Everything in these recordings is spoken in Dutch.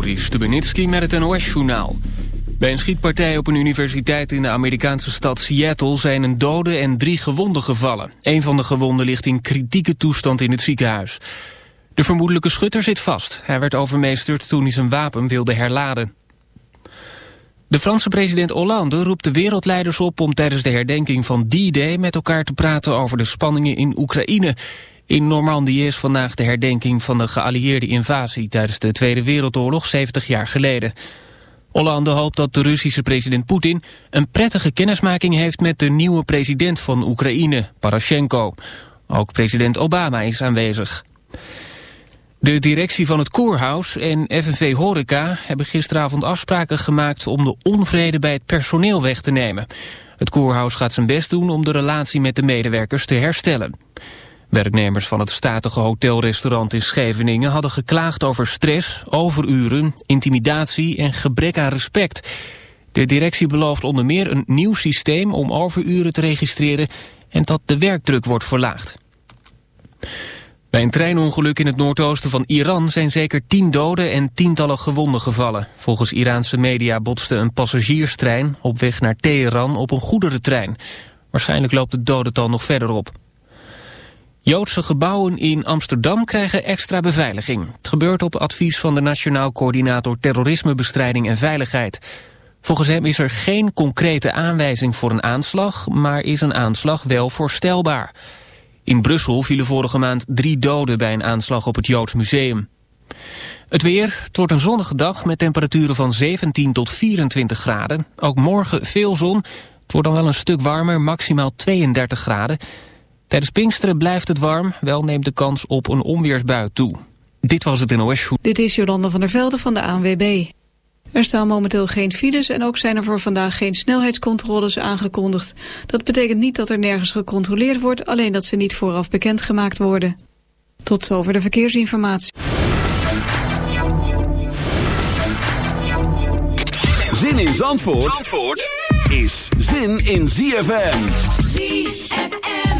Joris Stubenitski met het NOS-journaal. Bij een schietpartij op een universiteit in de Amerikaanse stad Seattle... zijn een dode en drie gewonden gevallen. Een van de gewonden ligt in kritieke toestand in het ziekenhuis. De vermoedelijke schutter zit vast. Hij werd overmeesterd toen hij zijn wapen wilde herladen. De Franse president Hollande roept de wereldleiders op... om tijdens de herdenking van D-Day met elkaar te praten over de spanningen in Oekraïne... In Normandië is vandaag de herdenking van de geallieerde invasie tijdens de Tweede Wereldoorlog 70 jaar geleden. Hollande hoopt dat de Russische president Poetin een prettige kennismaking heeft met de nieuwe president van Oekraïne, Poroshenko. Ook president Obama is aanwezig. De directie van het Koerhuis en FNV Horeca hebben gisteravond afspraken gemaakt om de onvrede bij het personeel weg te nemen. Het Koerhuis gaat zijn best doen om de relatie met de medewerkers te herstellen. Werknemers van het statige hotelrestaurant in Scheveningen hadden geklaagd over stress, overuren, intimidatie en gebrek aan respect. De directie belooft onder meer een nieuw systeem om overuren te registreren en dat de werkdruk wordt verlaagd. Bij een treinongeluk in het noordoosten van Iran zijn zeker tien doden en tientallen gewonden gevallen. Volgens Iraanse media botste een passagierstrein op weg naar Teheran op een goederentrein. Waarschijnlijk loopt het dodental nog verder op. Joodse gebouwen in Amsterdam krijgen extra beveiliging. Het gebeurt op advies van de Nationaal Coördinator Terrorismebestrijding en Veiligheid. Volgens hem is er geen concrete aanwijzing voor een aanslag, maar is een aanslag wel voorstelbaar. In Brussel vielen vorige maand drie doden bij een aanslag op het Joods Museum. Het weer, het wordt een zonnige dag met temperaturen van 17 tot 24 graden. Ook morgen veel zon, het wordt dan wel een stuk warmer, maximaal 32 graden. Tijdens Pinksteren blijft het warm, wel neemt de kans op een onweersbui toe. Dit was het NOS Show. Dit is Jolanda van der Velde van de ANWB. Er staan momenteel geen files en ook zijn er voor vandaag geen snelheidscontroles aangekondigd. Dat betekent niet dat er nergens gecontroleerd wordt, alleen dat ze niet vooraf bekendgemaakt worden. Tot zover de verkeersinformatie. Zin in Zandvoort, Zandvoort is zin in ZFM. ZFM.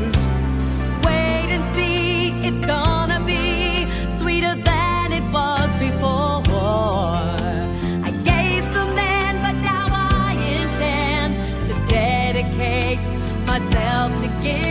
again.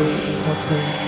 Every hot.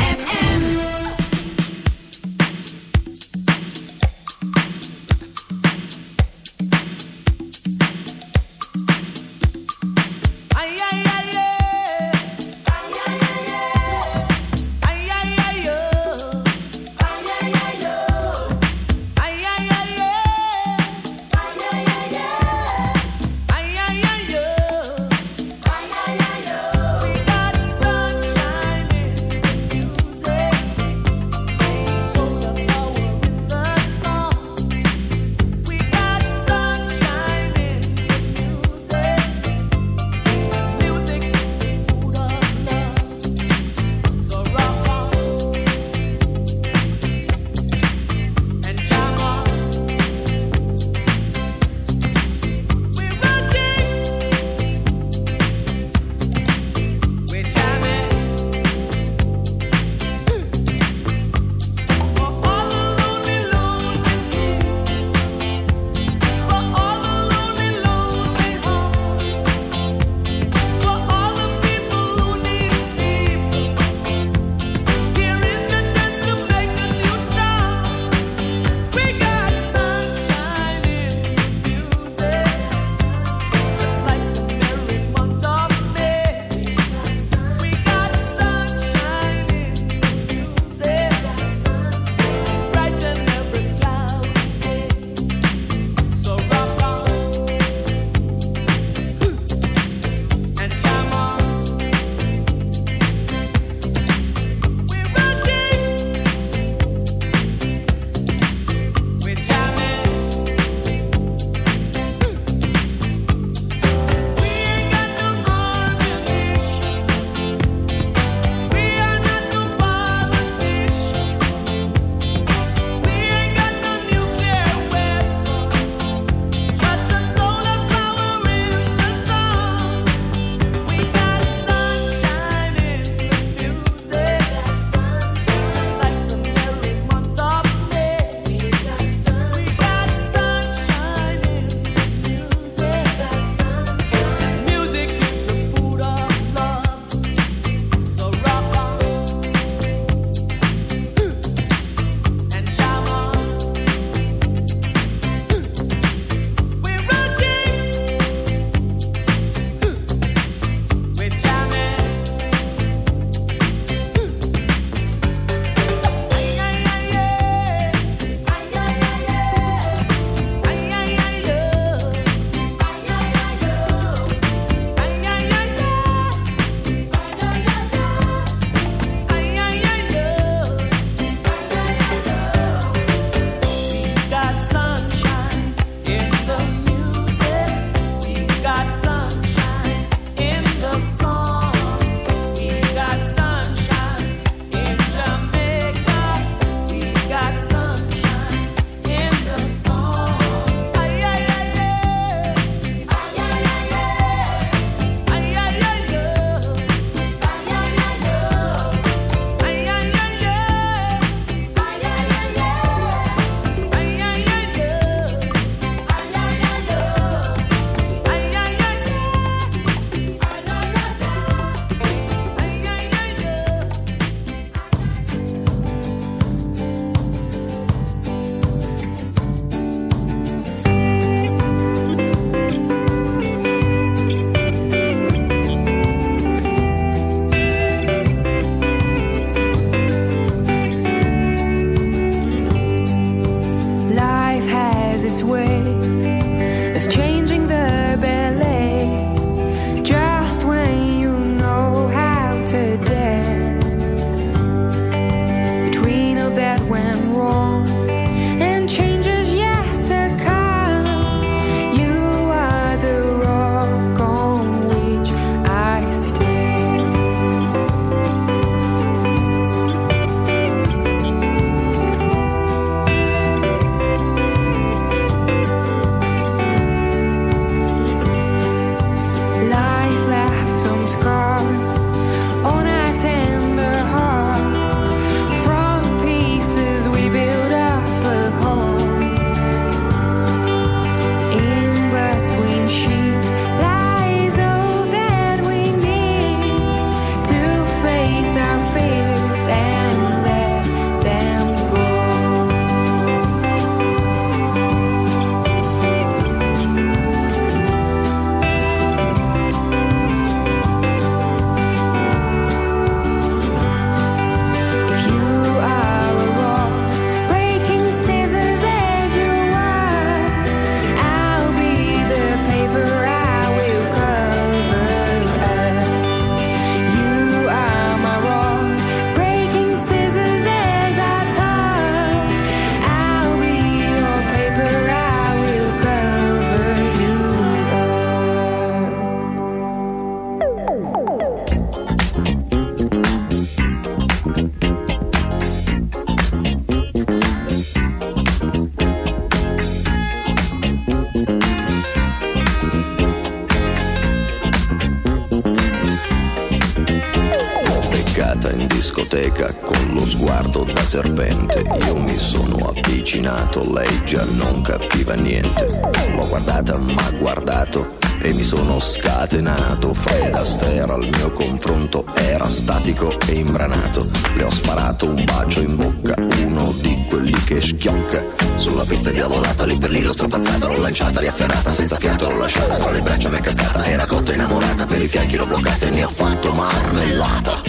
Le ho sparato un bacio in bocca, uno di quelli che schiocca. Sulla pista diavolata, lì per lì l'ho strappazzata, l'ho lanciata, riafferrata, senza fiato l'ho lasciata, tra le braccia mi è cascata, era cotta innamorata, per i fianchi l'ho bloccata e ne ho fatto marmellata.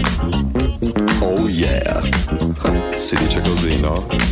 Oh yeah, si dice così, no?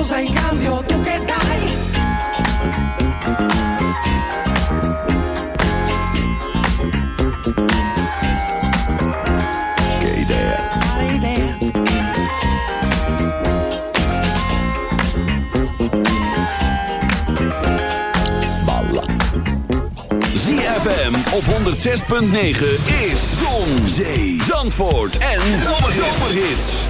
Scusa in cambio tu che dai? che idea. Quale idea? Balla. ZFM op 106.9 is Zon, Zee, Zandvoort en Zomerhits.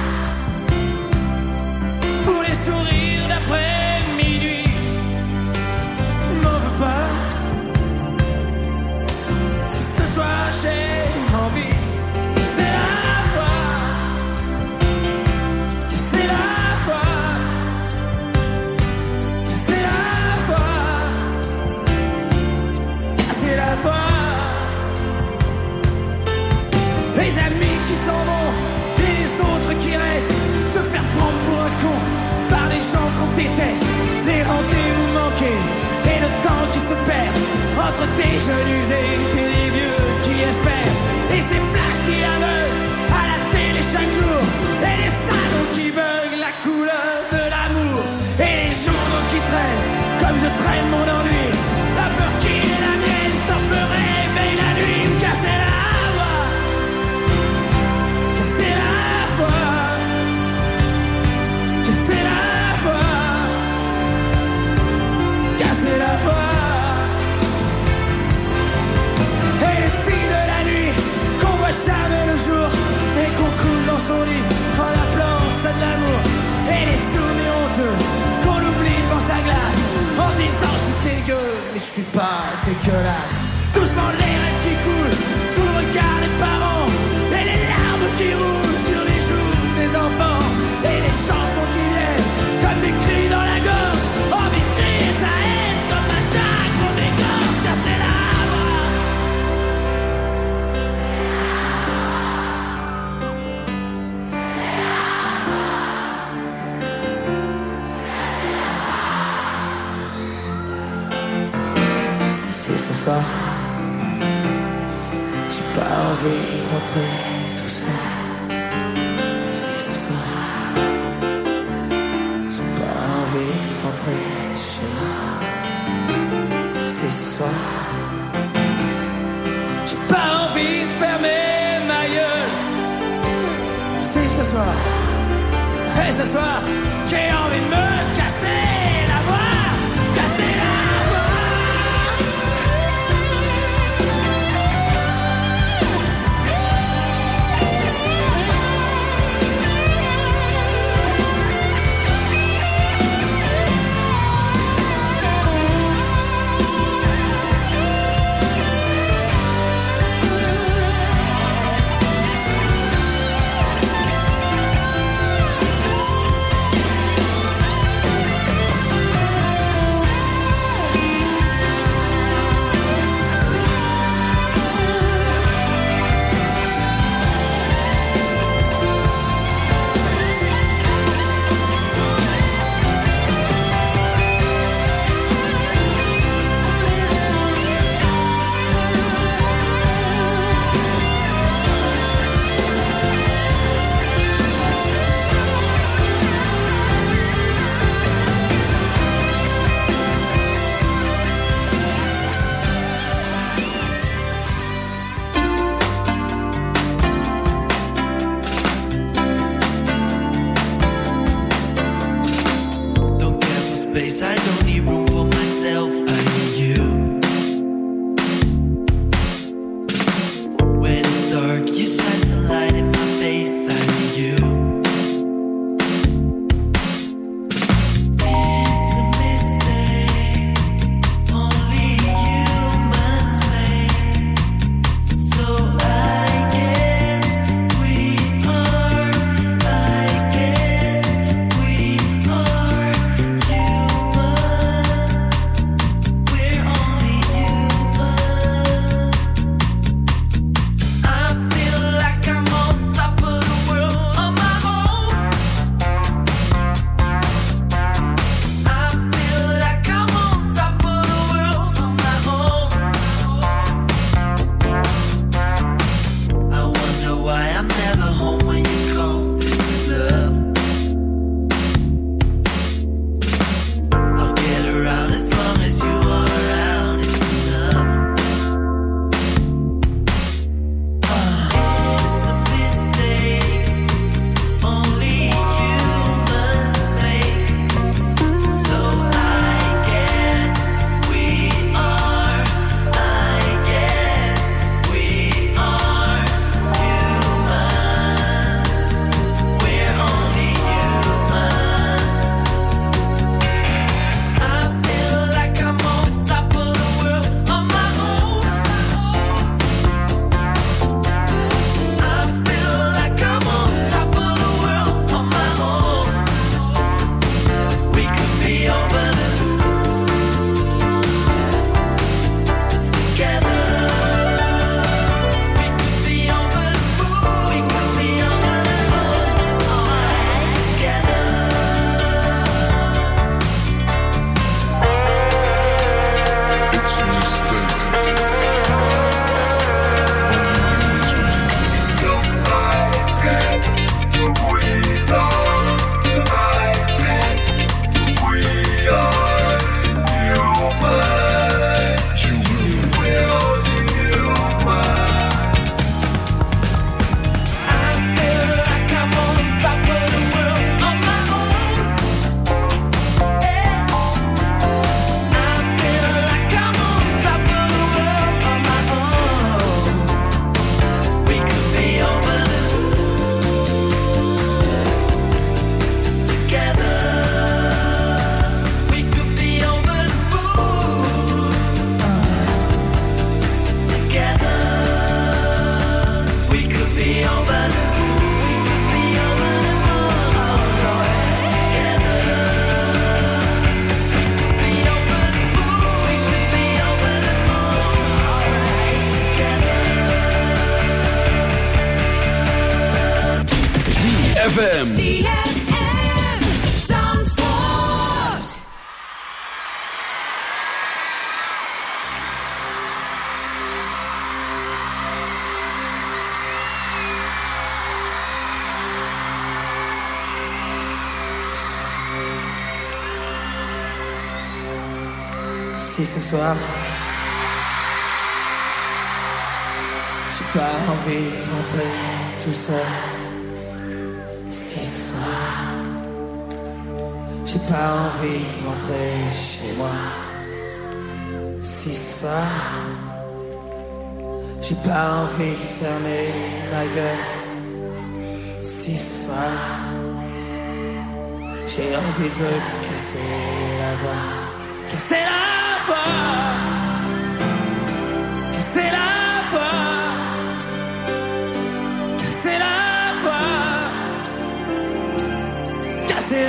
les souris. soir. Et ce soir, j'ai envie de me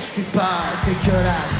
je suis pas dégueulasse